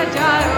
agile.